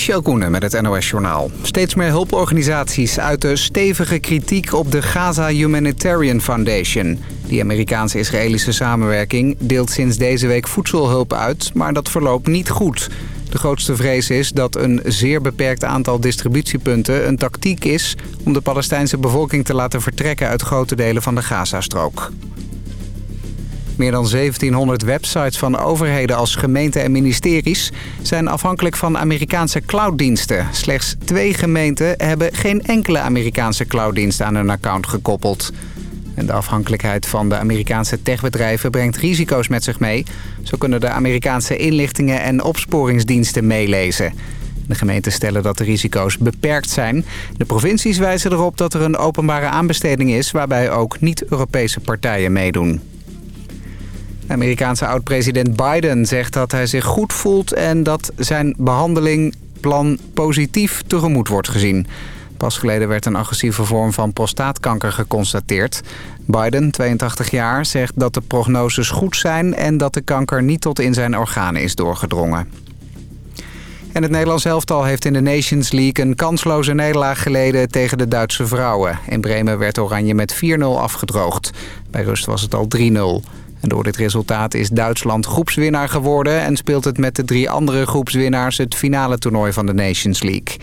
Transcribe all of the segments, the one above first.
Michel Koenen met het NOS-journaal. Steeds meer hulporganisaties uiten stevige kritiek op de Gaza Humanitarian Foundation. Die Amerikaans-Israëlische samenwerking deelt sinds deze week voedselhulp uit... maar dat verloopt niet goed. De grootste vrees is dat een zeer beperkt aantal distributiepunten een tactiek is... om de Palestijnse bevolking te laten vertrekken uit grote delen van de Gazastrook. Meer dan 1700 websites van overheden als gemeenten en ministeries... zijn afhankelijk van Amerikaanse clouddiensten. Slechts twee gemeenten hebben geen enkele Amerikaanse clouddienst aan hun account gekoppeld. En de afhankelijkheid van de Amerikaanse techbedrijven brengt risico's met zich mee. Zo kunnen de Amerikaanse inlichtingen en opsporingsdiensten meelezen. De gemeenten stellen dat de risico's beperkt zijn. De provincies wijzen erop dat er een openbare aanbesteding is... waarbij ook niet-Europese partijen meedoen. Amerikaanse oud-president Biden zegt dat hij zich goed voelt... en dat zijn behandelingplan positief tegemoet wordt gezien. Pas geleden werd een agressieve vorm van prostaatkanker geconstateerd. Biden, 82 jaar, zegt dat de prognoses goed zijn... en dat de kanker niet tot in zijn organen is doorgedrongen. En het Nederlands elftal heeft in de Nations League een kansloze nederlaag geleden tegen de Duitse vrouwen. In Bremen werd Oranje met 4-0 afgedroogd. Bij rust was het al 3-0. En door dit resultaat is Duitsland groepswinnaar geworden... en speelt het met de drie andere groepswinnaars het finale toernooi van de Nations League.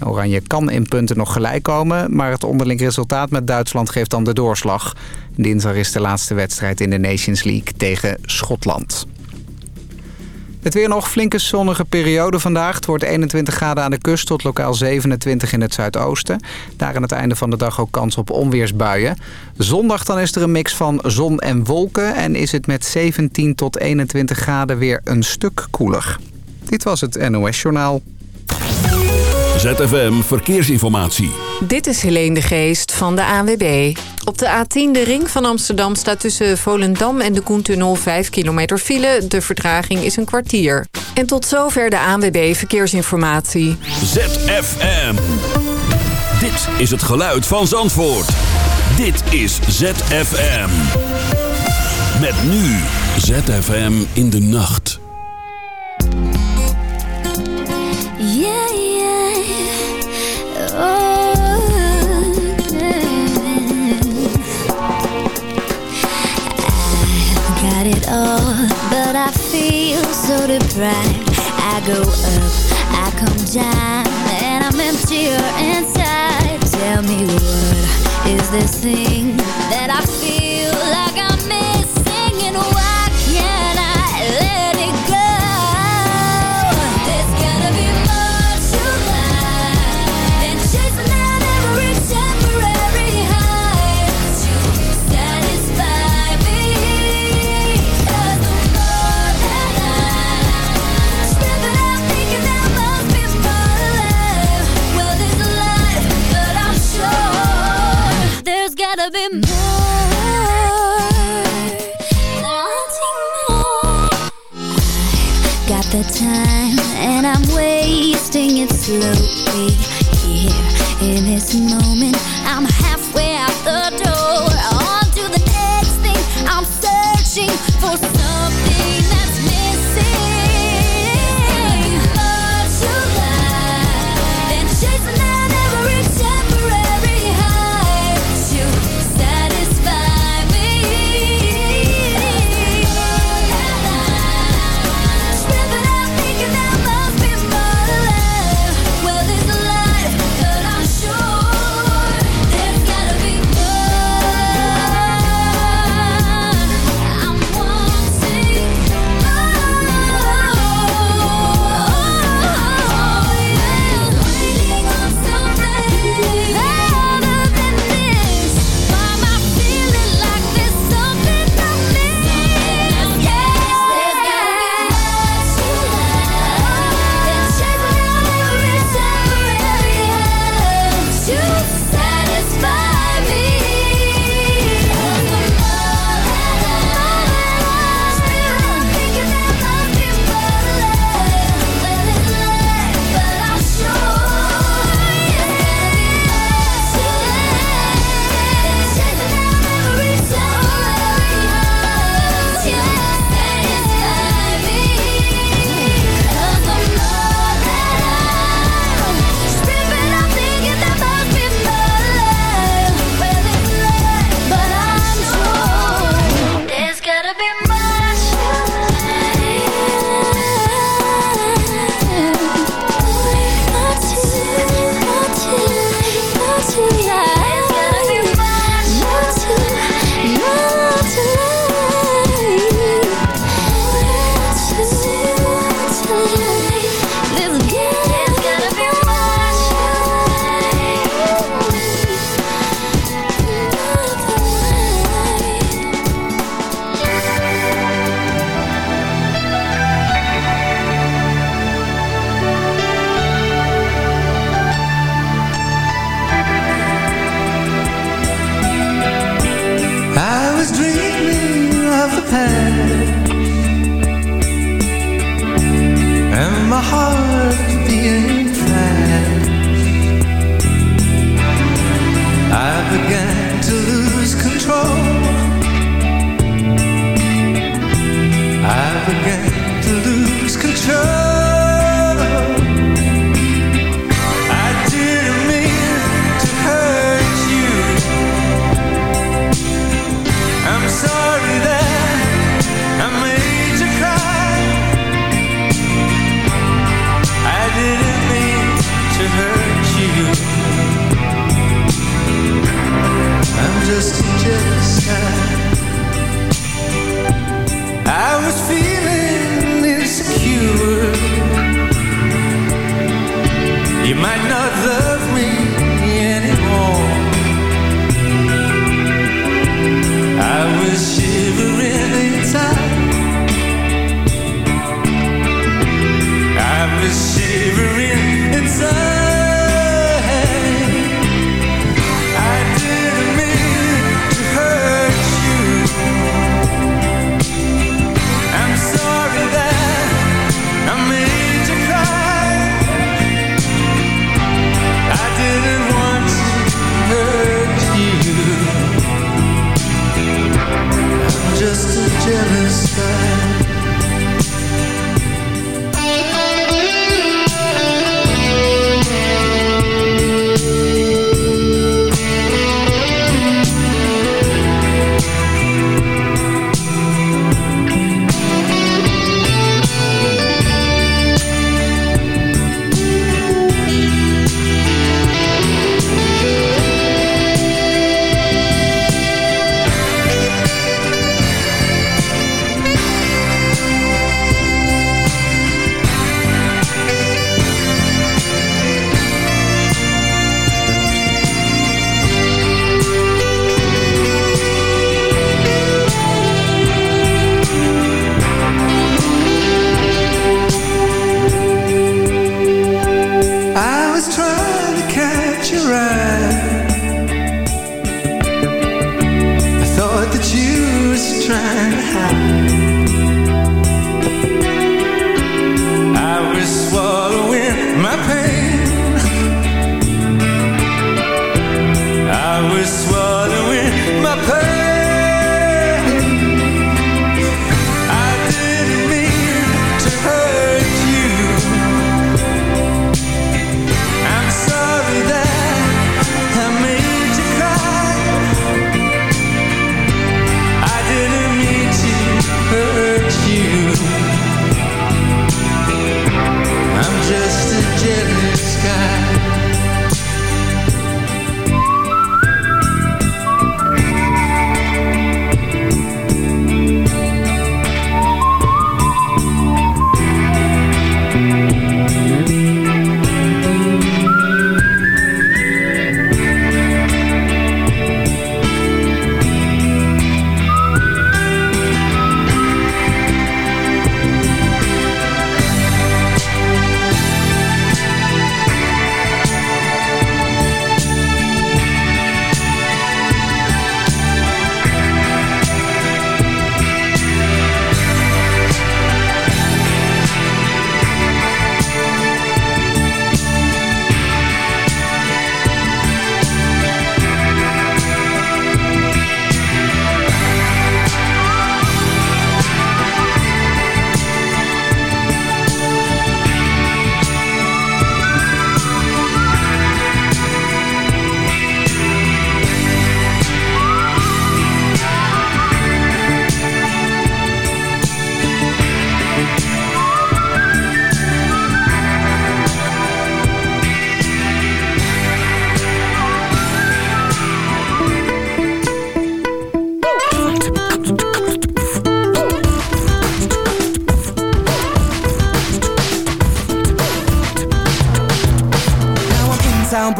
Oranje kan in punten nog gelijk komen, maar het onderling resultaat met Duitsland geeft dan de doorslag. Dinsdag is de laatste wedstrijd in de Nations League tegen Schotland. Het weer nog flinke zonnige periode vandaag. Het wordt 21 graden aan de kust tot lokaal 27 in het zuidoosten. Daar aan het einde van de dag ook kans op onweersbuien. Zondag dan is er een mix van zon en wolken... en is het met 17 tot 21 graden weer een stuk koeler. Dit was het NOS Journaal. ZFM Verkeersinformatie. Dit is Helene de Geest van de ANWB. Op de A10, de ring van Amsterdam, staat tussen Volendam en de Koentunnel 5 kilometer file. De vertraging is een kwartier. En tot zover de ANWB Verkeersinformatie. ZFM. Dit is het geluid van Zandvoort. Dit is ZFM. Met nu ZFM in de nacht. Yeah, yeah. Oh, all, but I feel so deprived. I go up, I come down, and I'm emptier inside. Tell me what is this thing that I feel like I'm missing, and why time and I'm wasting it slowly Here in this moment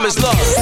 Time is love?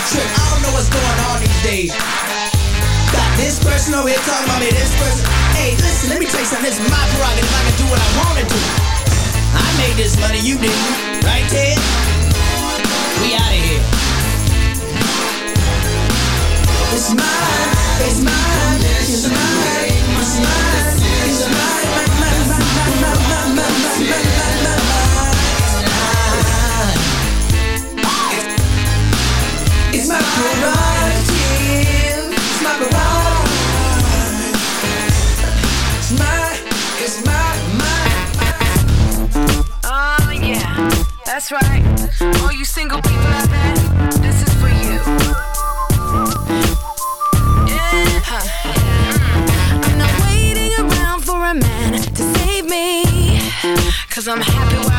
A. I don't know what's going on these days. Got this person over here talking about me, this person. Hey, listen, let me tell you something. This is my prerogative. I can do what I want to do. I made this money, you didn't. Right, Ted? We out of here. It's mine, it's mine, it's mine, it's mine, it's mine, it's mine, it's mine, mine, mine, mine, mine, mine, mine, mine, mine. It's my prerogative. It's my prerogative. It's my, it's my, my. Oh yeah, that's right. All you single people out there, this is for you. Yeah. Huh. I'm not waiting around for a man to save me. Cause I'm happy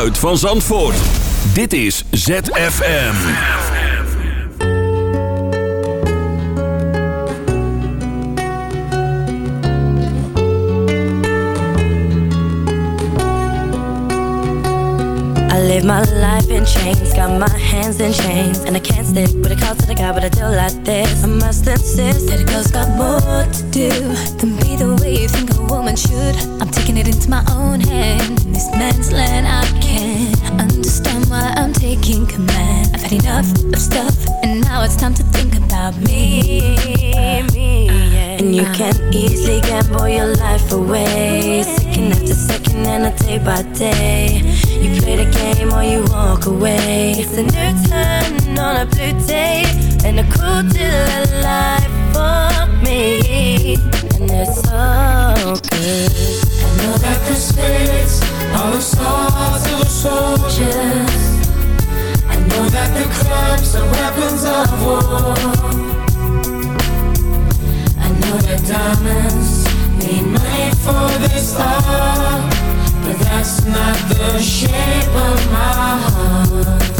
geluid van Zandvoort. Dit is ZFM. I live my life in chains, got my hands in chains, and I can't stick with a call to the guy, but I do like this. I must insist that a girl's got more to do than be the way you think a woman should. I'm taking it into my own hand. This man's land, I can't understand why I'm taking command. I've had enough of stuff, and now it's time to think about me. me yeah. And you can easily gamble your life away, second after second, and a day by day. You play the game or you walk away. It's a new turn on a blue day and a cool deal of life for me. And it's so good. I know that the spirits are the stars of the soldiers. I know that the clubs are weapons of war. I know that diamonds need money for this art. But that's not the shape of my heart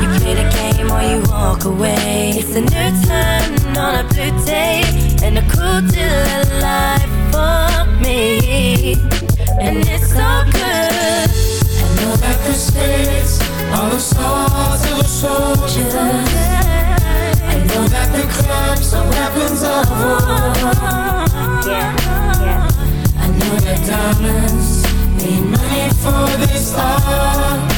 You play the game or you walk away. It's a new turn on a blue day And a cool deal of life for me. And it's so good. I know that the spirits are the stars of the soldiers I know that the clubs are weapons of war. I know that diamonds need money for this art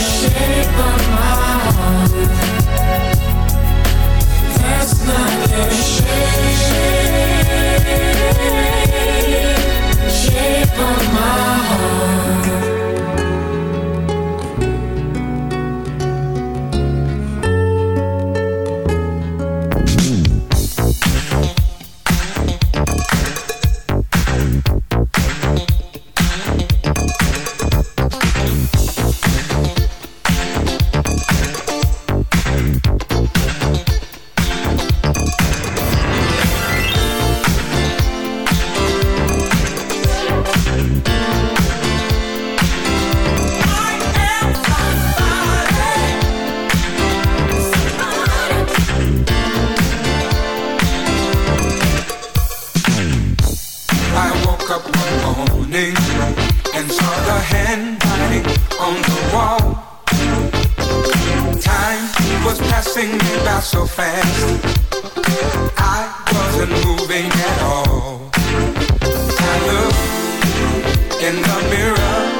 shape of my heart. The shape, shape of my passing me by so fast. I wasn't moving at all. I looked in the mirror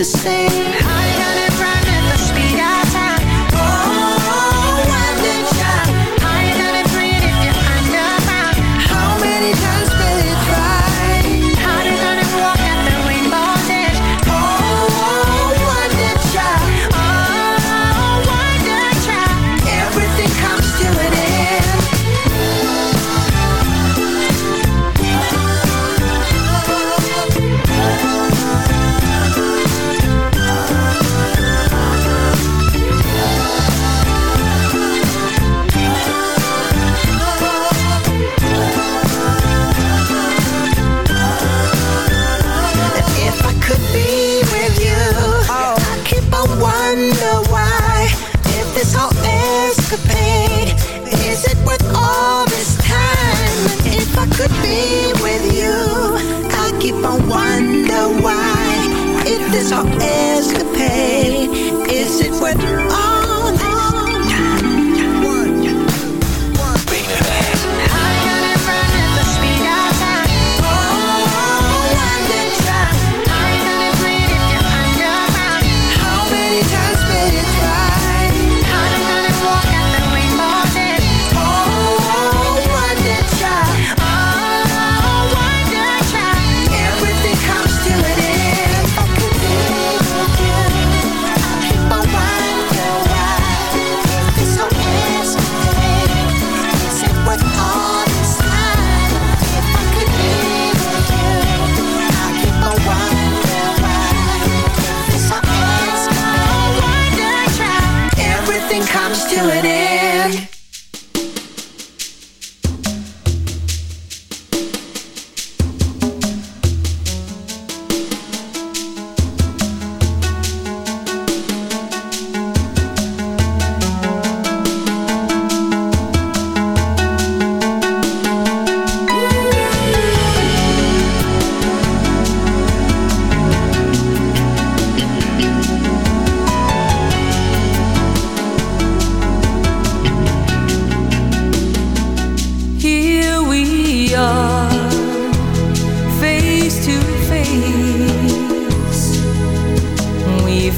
the same.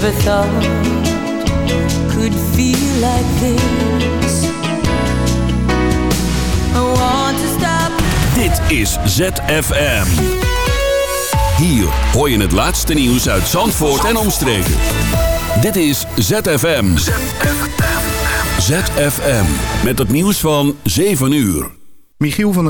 Never thought could feel like this. I want to stop. Dit is ZFM. Hier hoor je het laatste nieuws uit Zandvoort en omstreken. Dit is ZFM. ZFM. Met het nieuws van 7 uur. Michiel van der